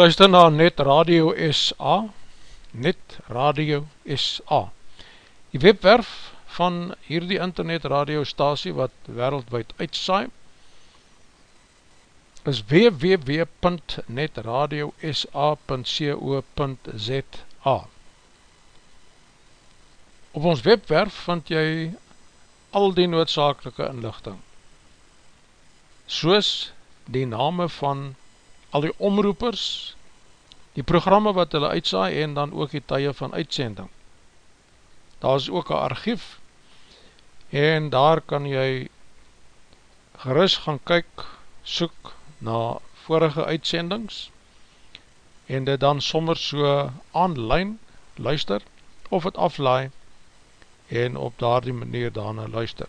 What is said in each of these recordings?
Luister na Net Radio SA, Net Radio SA. Die webwerf van hierdie internet radiostasie wat wereldwijd uitsaai, is www.netradiosa.co.za Op ons webwerf vind jy al die noodzakelike inlichting, soos die name van al die omroepers, die programme wat hulle uitsaai en dan ook die tye van uitsending. Daar is ook een archief en daar kan jy gerust gaan kyk, soek na vorige uitsendings en dit dan sommer so online luister of het aflaai en op daar die manier daarna luister.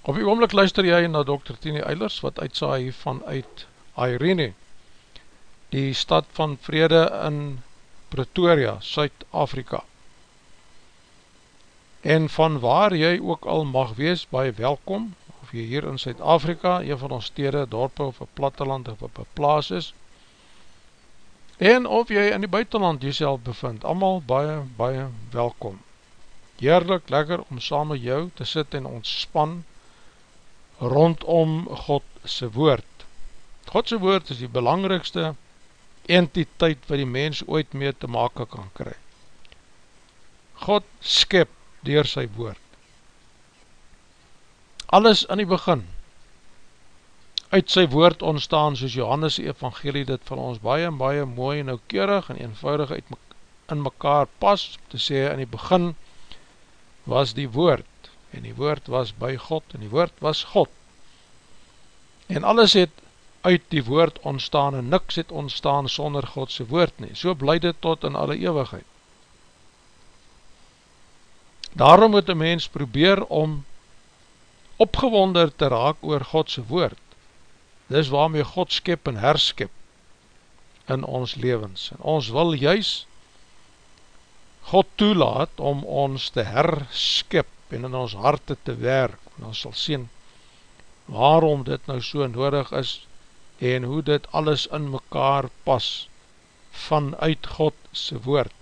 Op die oomlik luister jy na Dr. Tini Eilers wat uitsaai vanuit Irene, die stad van vrede in Pretoria, Suid-Afrika. En van waar jy ook al mag wees, baie welkom, of jy hier in Suid-Afrika, een van ons stede, dorpe of een platteland of een plaas is, en of jy in die buitenland jyself bevind, allemaal baie, baie welkom. Heerlijk, lekker om saam met jou te sit en ontspan rondom Godse woord. Godse woord is die belangrikste entiteit wat die mens ooit mee te make kan kry. God skep door sy woord. Alles in die begin, uit sy woord ontstaan, soos Johannes evangelie dit van ons baie, baie mooi en noukeurig en eenvoudig uit in mekaar pas, te sê in die begin was die woord, en die woord was by God, en die woord was God. En alles het uit die woord ontstaan en niks het ontstaan sonder Godse woord nie. So bly dit tot in alle eeuwigheid. Daarom moet die mens probeer om opgewonder te raak oor Godse woord. Dis waarmee God skep en herskep in ons levens. En ons wil juis God toelaat om ons te herskep en in ons harte te werk. En ons sal sien waarom dit nou so nodig is en hoe dit alles in mekaar pas vanuit Godse woord.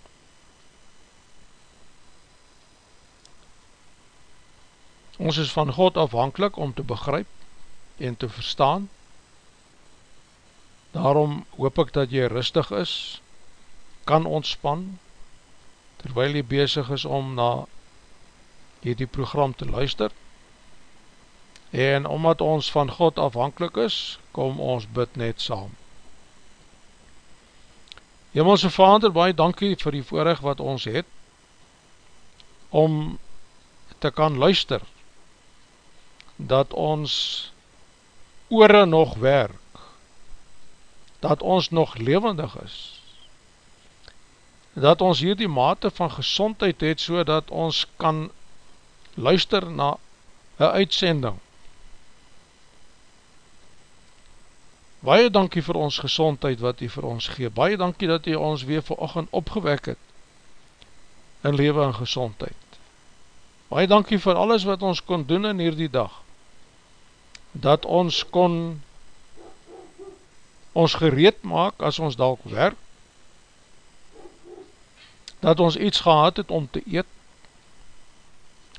Ons is van God afhankelijk om te begryp en te verstaan. Daarom hoop ek dat jy rustig is, kan ontspan, terwyl jy bezig is om na hierdie program te luister, En omdat ons van God afhankelijk is, kom ons bid net saam. Hemelse Vader, baie dankie vir die voorrecht wat ons het, om te kan luister, dat ons oore nog werk, dat ons nog levendig is, dat ons hier die mate van gezondheid het, so dat ons kan luister na een uitsending, Baie dankie vir ons gezondheid wat u vir ons gee. Baie dankie dat u ons weer vir oogend opgewek het in leven en gezondheid. Baie dankie vir alles wat ons kon doen in hierdie dag. Dat ons kon ons gereed maak as ons dalk werk. Dat ons iets gehad het om te eet.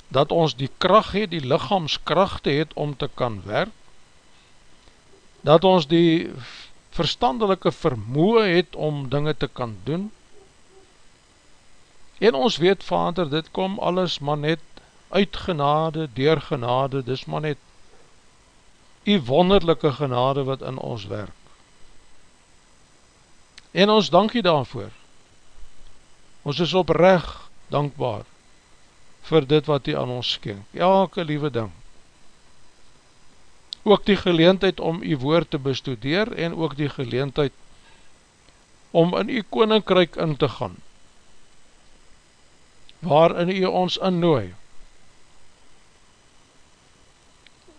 Dat ons die kracht het, die lichaamskrachte het om te kan werk dat ons die verstandelike vermoe het om dinge te kan doen, en ons weet, vader, dit kom alles maar net uit genade, door genade, dis maar net die wonderlijke genade wat in ons werk. En ons dankie daarvoor. Ons is oprecht dankbaar vir dit wat die aan ons skenk. Elke liewe ding ook die geleentheid om die woord te bestudeer en ook die geleentheid om in die koninkryk in te gaan waarin u ons innooi.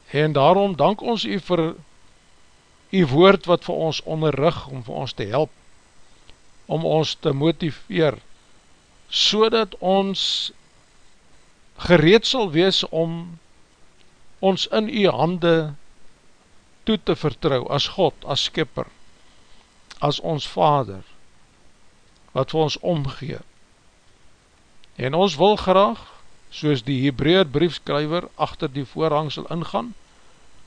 En daarom dank ons u vir die woord wat vir ons onderrug om vir ons te help om ons te motiveer so dat ons gereed sal wees om ons in u hande toe te vertrouw as God, as skipper, as ons vader, wat vir ons omgee. En ons wil graag, soos die Hebreer briefskryver achter die voorhangsel ingaan,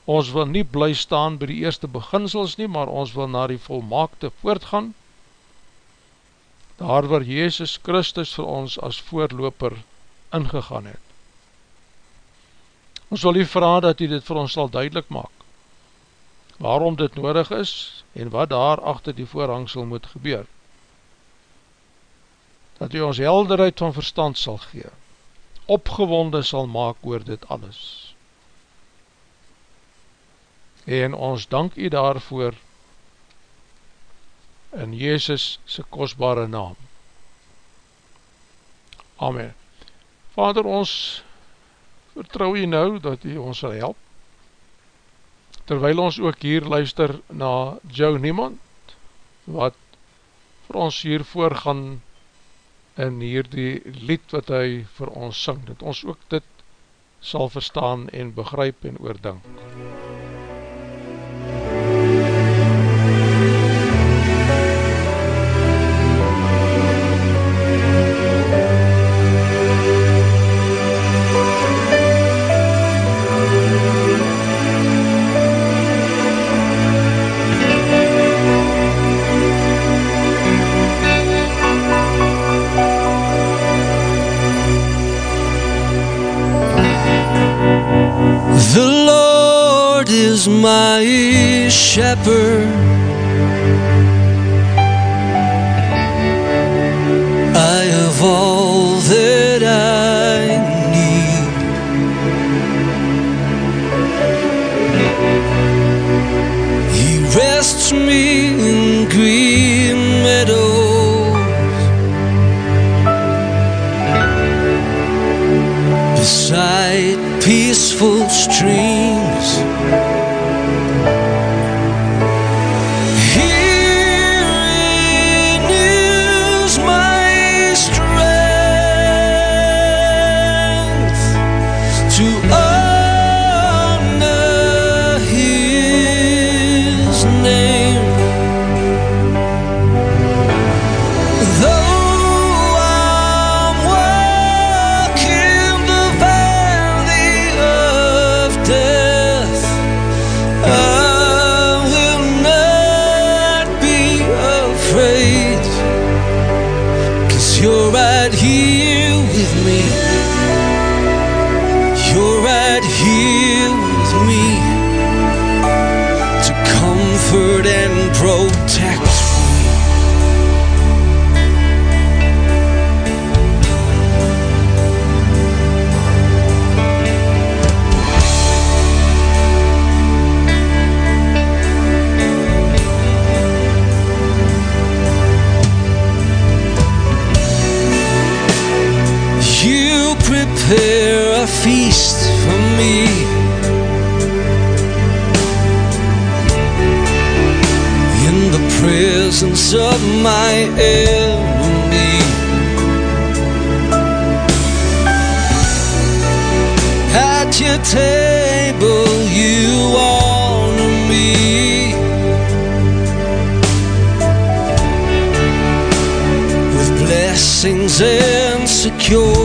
ons wil nie bly staan by die eerste beginsels nie, maar ons wil na die volmaakte voortgaan, daar waar Jezus Christus vir ons as voorloper ingegaan het. Ons wil nie vraag dat hy dit vir ons sal duidelik maak, waarom dit nodig is en wat daar achter die voorhangsel moet gebeur. Dat hy ons helderheid van verstand sal gee, opgewonde sal maak oor dit alles. En ons dank u daarvoor in Jezus sy kostbare naam. Amen. Vader, ons vertrouw jy nou dat jy ons sal help, terwyl ons ook hier luister na Joe Niemand, wat vir ons hier voorgaan in hier die lied wat hy vir ons syng, dat ons ook dit sal verstaan en begryp en oordink. MUZIEK feast for me. In the presence of my enemy, at your table you honor me. with Blessings and secure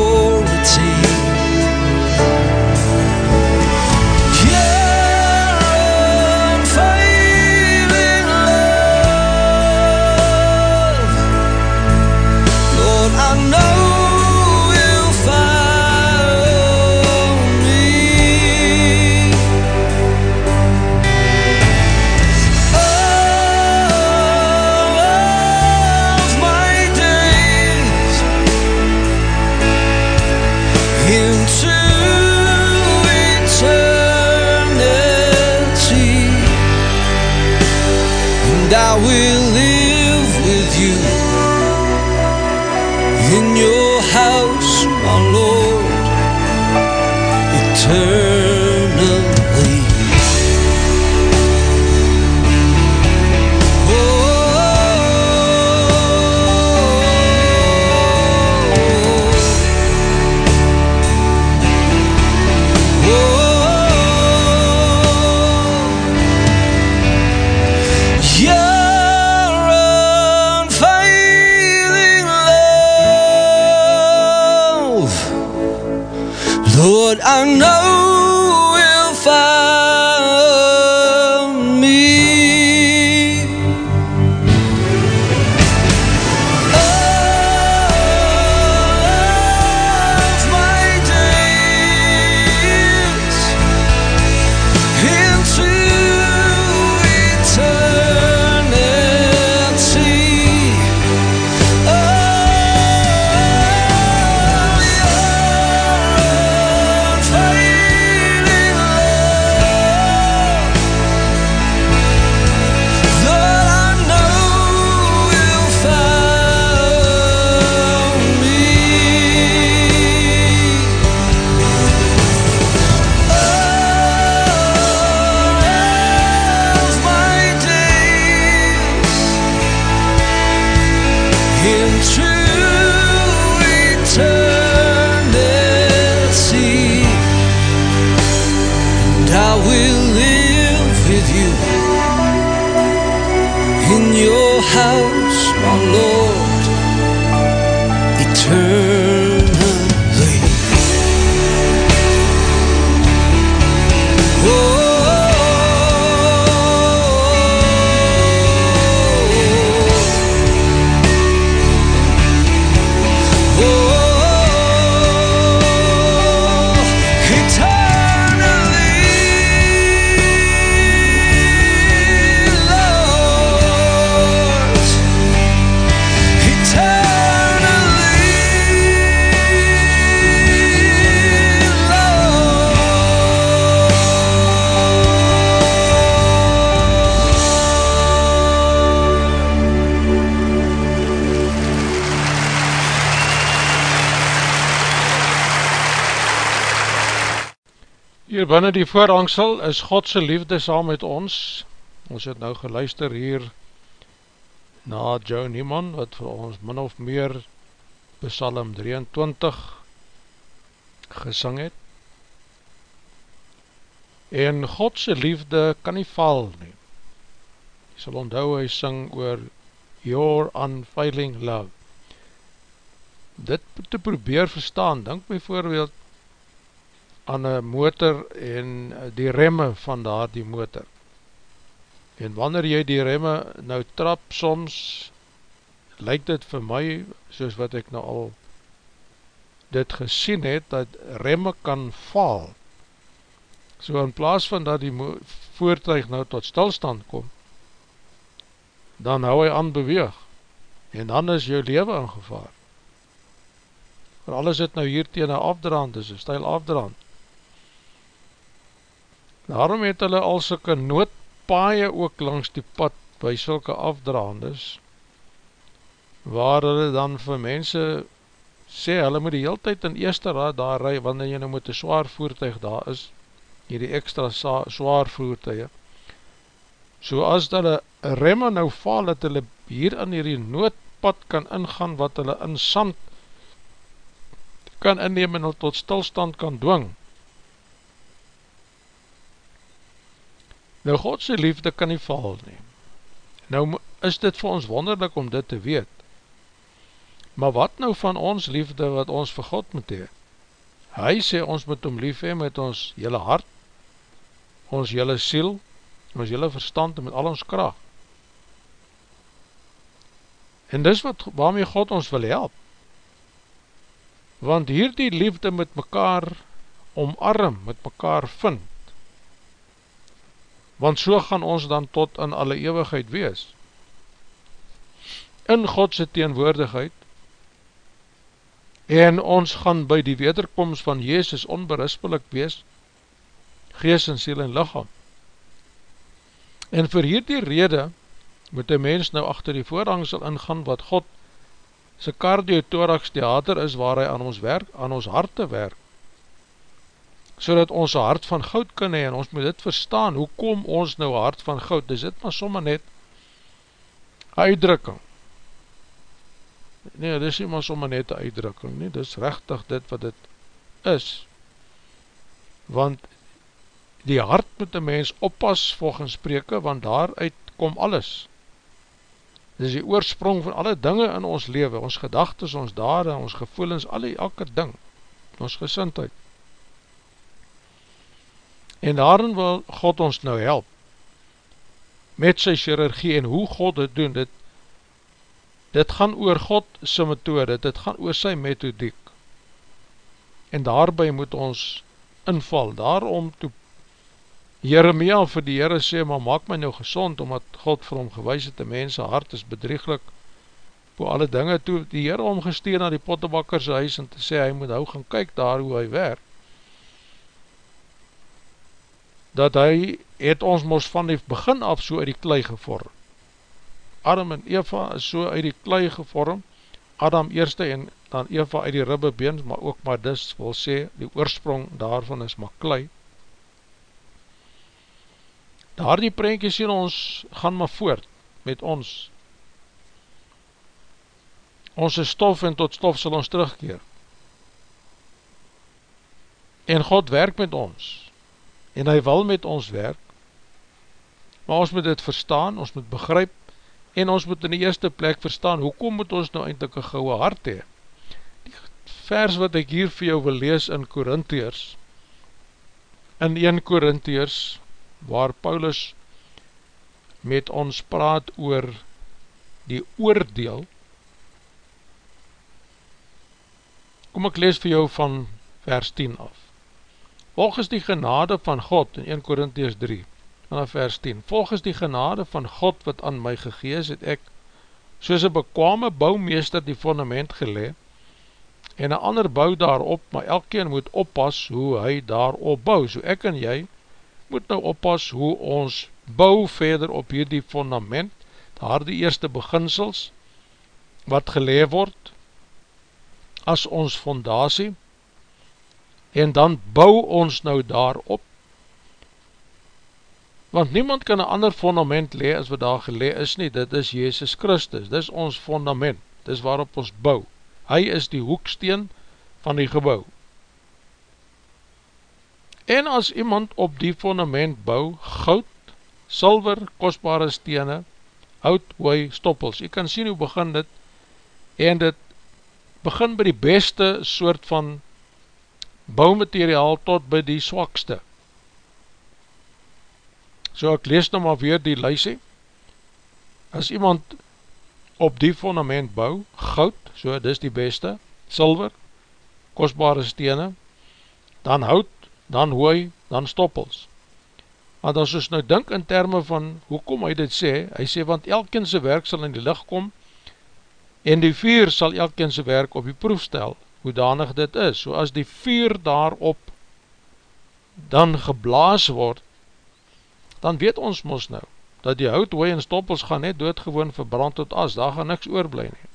也去。Binnen die voorhangsel is Godse liefde saam met ons. Ons het nou geluister hier na Joe Niemann, wat vir ons min of meer Psalm 23 gesing het. En Godse liefde kan nie val nie. Jy sal onthou hy sing oor Your Unfailing Love. Dit te probeer verstaan, denk my voorbeeld aan een motor en die remme van daar die motor. En wanneer jy die remme nou trap, soms lyk dit vir my, soos wat ek nou al dit gesien het, dat remme kan val. So in plaas van dat die voertuig nou tot stilstand kom, dan hou hy aan beweeg, en dan is jou leven in gevaar. Maar alles het nou hier tegen afdraand, dis een stijl afdraand. Daarom het hulle al sulke noodpaaie ook langs die pad by sulke afdraandes, waar hulle dan vir mense sê, hulle moet die heel tyd in eerste raad daar rij, wanneer jy nou met een zwaar voertuig daar is, hier die extra zwaar voertuig, so as hulle remme nou val, dat hulle hier in hierdie noodpad kan ingaan, wat hulle in sand kan inneem en tot stilstand kan dwing, Nou Godse liefde kan nie val nie. Nou is dit vir ons wonderlik om dit te weet. Maar wat nou van ons liefde wat ons vir God moet hee? Hy sê ons moet om lief hee met ons jylle hart, ons jylle siel, ons jylle verstand en met al ons kracht. En dis wat, waarmee God ons wil help. Want hier die liefde met mekaar omarm, met mekaar vind, want so gaan ons dan tot in alle eeuwigheid wees. In Godse teenwoordigheid, en ons gaan by die wederkomst van Jezus onberispelik wees, gees en siel en lichaam. En vir hierdie rede, moet die mens nou achter die voorhangsel ingaan, wat God sy kardiotorax theater is, waar hy aan ons werk, aan ons harte werk, so dat ons hart van goud kan hee, en ons moet dit verstaan, hoe kom ons nou hart van goud, dis dit maar sommer net uitdrukking, nee, dis nie maar sommer net uitdrukking, nie, dis rechtig dit wat dit is, want die hart moet die mens oppas volgens spreke, want daaruit kom alles, dis die oorsprong van alle dinge in ons leven, ons gedagtes, ons dade, ons gevoelens, alle, elke ding, ons gesintheid, En daarin wil God ons nou help met sy chirurgie en hoe God dit doen, dit, dit gaan oor God sy methode, dit gaan oor sy methodiek. En daarby moet ons inval, daarom toe Jeremia vir die Heere sê, maar maak my nou gezond, omdat God vir hom gewys het, die mense hart is bedrieglik, voor alle dinge toe, die Heere omgesteer na die pottebakkerse huis, en te sê, hy moet nou gaan kyk daar hoe hy werk, dat hy het ons mos van die begin af so uit die klei gevorm. Adam en Eva is so uit die klei gevorm, Adam eerste en dan Eva uit die ribbebeen, maar ook maar dis wil sê, die oorsprong daarvan is maar klei. Daar die prentje sien ons, gaan maar voort met ons. ons is stof en tot stof sal ons terugkeer. En God werk met ons, en hy wil met ons werk, maar ons moet dit verstaan, ons moet begryp, en ons moet in die eerste plek verstaan, hoekom moet ons nou eindelijk een gouwe hart hee? Die vers wat ek hier vir jou wil lees in Korintheers, in 1 Korintheers, waar Paulus met ons praat oor die oordeel, kom ek lees vir jou van vers 10 af. Volgens die genade van God in 1 Korintheers 3, vanaf vers 10, volgens die genade van God wat aan my gegees het ek, soos een bekwame bouwmeester die fundament gelee, en een ander bouw daarop, maar elkeen moet oppas hoe hy daarop bouw, so ek en jy moet nou oppas hoe ons bouw verder op hierdie fundament, daar die eerste beginsels, wat gelee word, as ons fondatie, en dan bouw ons nou daarop, want niemand kan een ander fundament lee as wat daar gelee is nie, dit is Jezus Christus, dit is ons fundament, dit is waarop ons bou, hy is die hoeksteen van die gebouw. En as iemand op die fundament bou, goud, silver, kostbare stene, hout, hooi, stoppels, jy kan sien hoe begin dit, en dit begin by die beste soort van bouwmateriaal tot by die swakste, So ek lees nou maar weer die lysie. As iemand op die fundament bou, goud, so dis die beste, silver, kostbare stene, dan hout, dan hooi, dan stoppels. Want as ons nou dink in termen van, hoekom hy dit sê, hy sê, want elkense werk sal in die licht kom, en die vuur sal elkense werk op die proef stel, hoe danig dit is. So as die vuur daarop dan geblaas word, dan weet ons mos nou, dat die hout, hooi en stoppels gaan net doodgewoon verbrand tot as, daar gaan niks oorblij nie.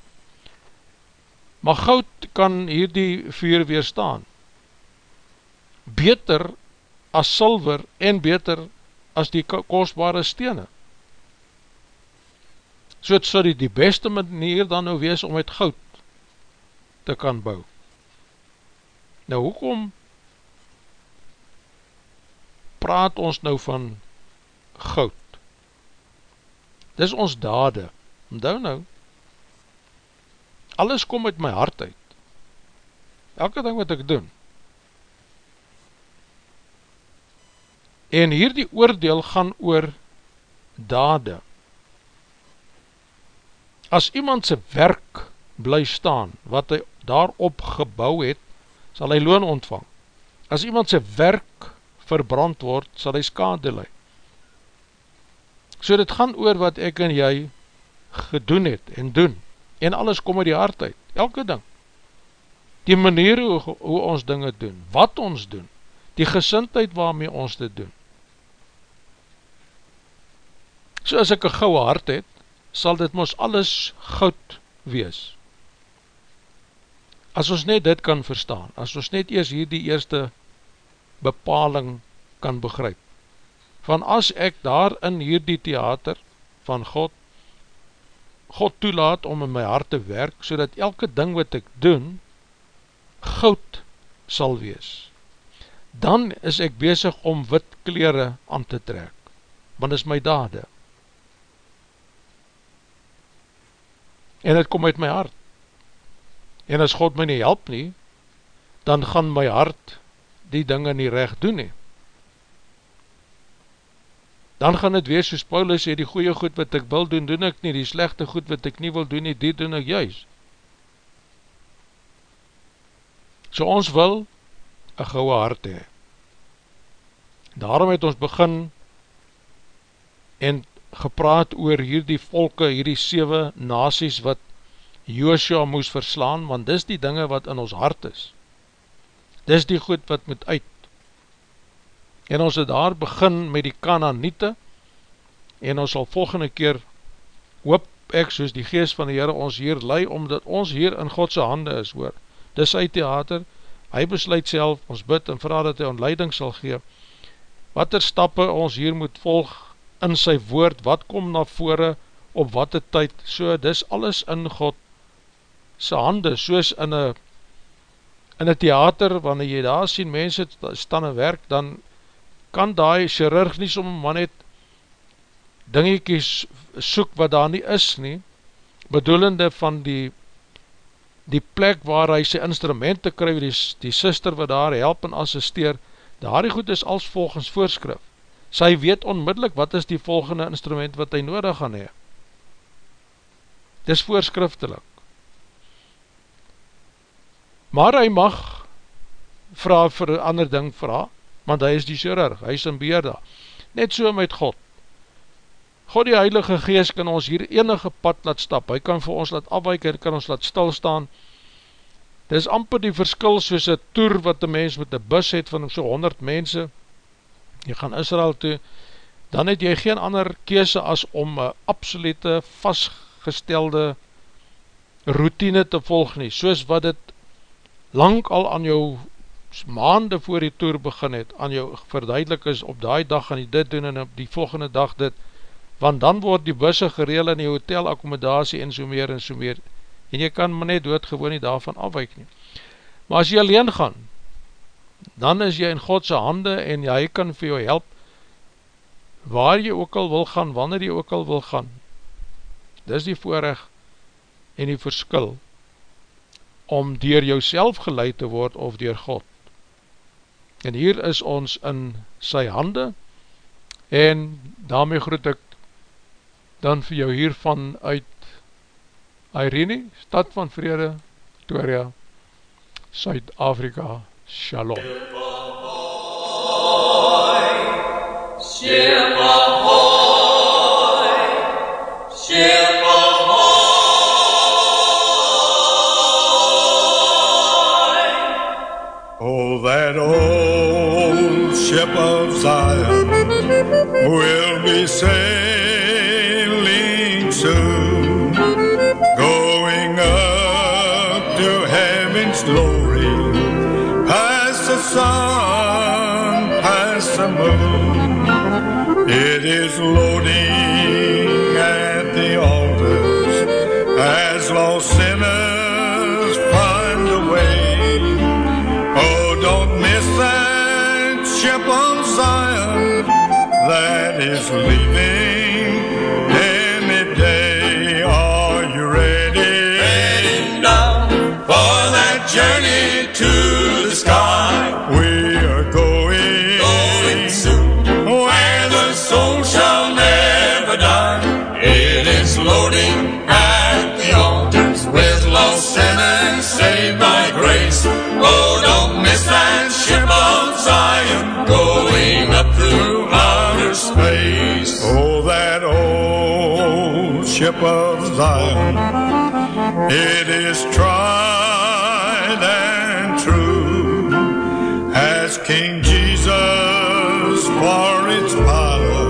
Maar goud kan hier die vuur weerstaan, beter as silver en beter as die kostbare stene. So het sal die, beste manier dan nou wees om met goud te kan bou. Nou hoekom praat ons nou van goud. Dis ons dade. Ondou nou, alles kom uit my hart uit. Elke ding wat ek doen. En hier die oordeel gaan oor dade. As iemand sy werk bly staan, wat hy daarop gebouw het, sal hy loon ontvang. As iemand sy werk verbrand word, sal hy skade leid. So dit gaan oor wat ek en jy gedoen het en doen. En alles kom uit die hart uit, elke ding. Die manier hoe, hoe ons dinge doen, wat ons doen, die gesintheid waarmee ons dit doen. So as ek een gouwe hart het, sal dit ons alles goud wees. As ons net dit kan verstaan, as ons net eers hier die eerste bepaling kan begryp van as ek daar in hierdie theater van God, God toelaat om in my hart te werk, so dat elke ding wat ek doen, goud sal wees. Dan is ek bezig om wit kleren aan te trek, want is my dade. En het kom uit my hart. En as God my nie help nie, dan gaan my hart die dinge nie recht doen nie dan gaan het wees soos Paulus sê, die goeie goed wat ek wil doen, doen ek nie, die slechte goed wat ek nie wil doen nie, die doen ek juist. So ons wil een gouwe hart hee. Daarom het ons begin en gepraat oor hierdie volke, hierdie 7 nasies wat Joshua moes verslaan, want dis die dinge wat in ons hart is. Dis die goed wat moet uit. En ons het daar begin met die Kananiete, en ons sal volgende keer, hoop ek soos die geest van die Heere ons hier lei, omdat ons hier in Godse hande is, hoor. Dis sy theater, hy besluit self, ons bid en vraag dat hy ontleiding sal gee, wat er stappe ons hier moet volg in sy woord, wat kom na vore, op wat tyd, so dis alles in God sy hande, soos in een in een theater, wanneer jy daar sien, mense staan en werk, dan kan die chirurg nie som man het dingiekies soek wat daar nie is nie, bedoelende van die die plek waar hy sy instrumenten kry, die, die sister wat daar help en assisteer, daar die goed is als volgens voorskrif. Sy weet onmiddellik wat is die volgende instrument wat hy nodig gaan hee. Dis voorskriftelik. Maar hy mag vraag vir een ander ding vraag, want hy is die chirurg, hy is een beheerder. Net so met God. God die Heilige Geest kan ons hier enige pad laat stap, hy kan vir ons laat afweik, hy kan ons laat stilstaan. Dit is amper die verskil soos een toer wat die mens met die bus het van so 100 mense, jy gaan Israel toe, dan het jy geen ander kese as om een absolute vastgestelde routine te volg nie, soos wat het lang al aan jou maande voor die toer begin het, aan jou verduidelik is, op die dag gaan jy dit doen en op die volgende dag dit, want dan word die busse gereel in die hotel accommodatie en so meer en so meer, en jy kan maar net doodgewoon nie daarvan afweik nie. Maar as jy alleen gaan, dan is jy in Godse hande en hy kan vir jou help, waar jy ook al wil gaan, wanneer jy ook al wil gaan. Dis die voorrecht en die verskil, om dier jou geleid te word of dier God. En hier is ons in sy hande, en daarmee groet ek dan vir jou hiervan uit Irene, stad van vrede, Victoria, Suid-Afrika, Shalom. Oh, ship of Zion will be sailing soon, going up to heaven's glory, past the sun, past the moon. It is loading. Is leaving ship of Zion, it is tried and true. as King Jesus for its pilot